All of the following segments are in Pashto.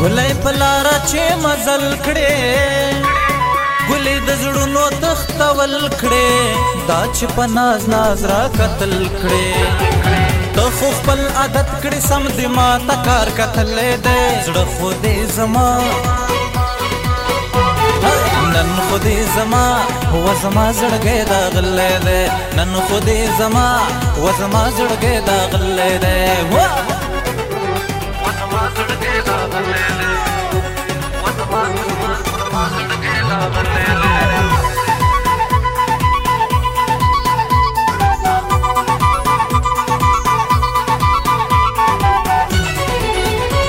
ګلې پلار چې مزل کړې ګلې د زړونو تختول کړې دا چې په ناز ناز را قتل کړې ته خو خپل عادت کړې سم دې ما تا کار قتلې دې زړه خو دې زما نن خو دې زما هو زما زړګې دا غلې دې نن خو دې زما هو زما زړګې دا غلې دې هو زما زړګې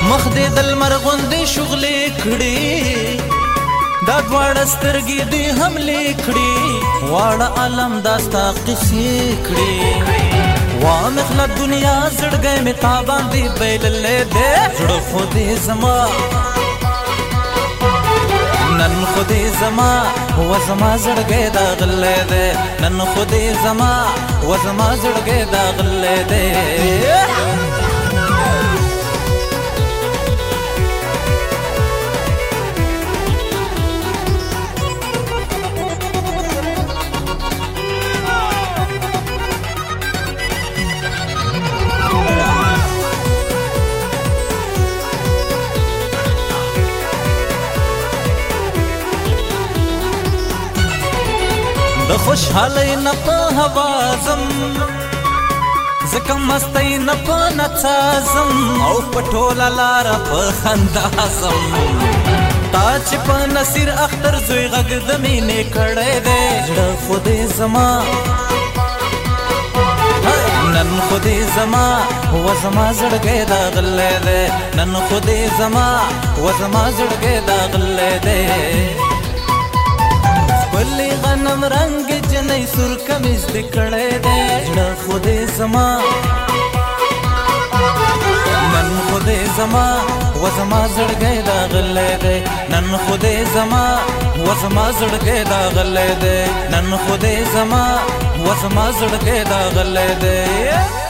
مخ دې د لمر غوندې شغلې کړې دا دواړه سترګې دې حملې کړې واړه عالم داستا قصې کړې وا مخله دنیا زړګې مې تابان دې بیللې دې زړه خو دې زما نن خودی زما و زما زړګې دا غلې دې نن خودی زما و زما زړګې دا غلې دې خوشحالی نپا حوازم زکه مستی نپا نڅازم او پټوله لار په خندازم تا چې په نصیر اختر زوی غږ د مینې کړی دی زړه خو دې زما نن خو دې زما و زما زړګی دا غلی دی نن خو دې زما و زما زړګی دا غلی دی ನನ್ನ ಹುದೆಗದಾಗಲ್ಲೇ ನನ್ನ ಹುದೆ ಜಮಾ ಓಸ ಮಾುಡಗೈದಾಗಲ್ಲದೆ ನನ್ನ ಹುದೆ ಜಮಾ ವಸ ಮಾುಡಗೈದಾಗಲ್ಲೇ ದೇ